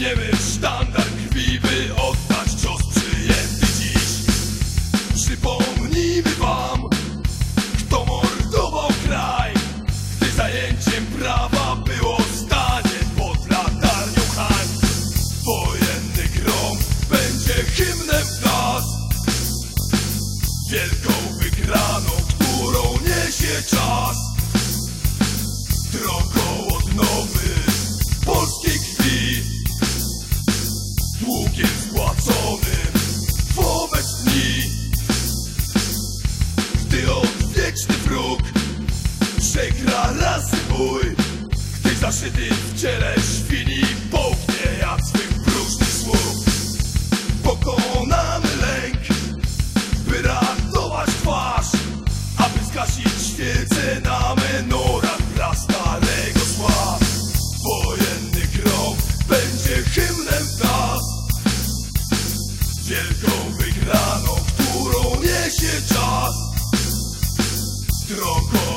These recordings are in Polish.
Wyciągniemy sztandar krwi, by oddać cios przyjęty dziś. Przypomnijmy Przegra rasy bój. Gdy zaszyty w ciele świni Połknie jak swych próżnych słów Pokonamy lęk By ratować twarz Aby zgasić świecę na menorach Dla starego zła Wojenny grom będzie hymnem w nas. Wielką wygraną, którą niesie czas. Drogą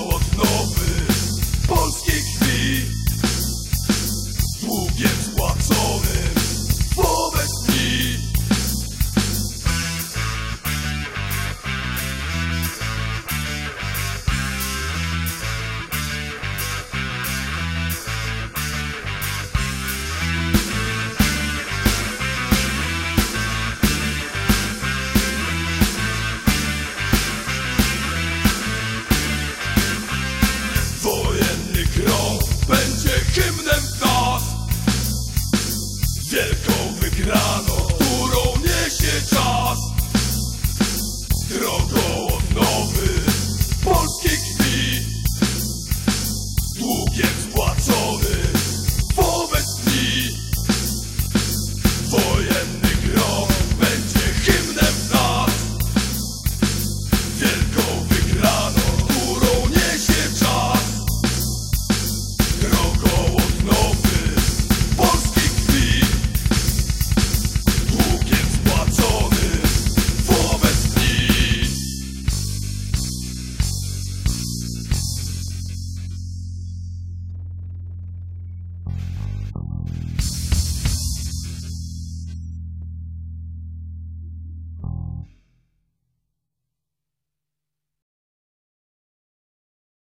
Yes, what's all this?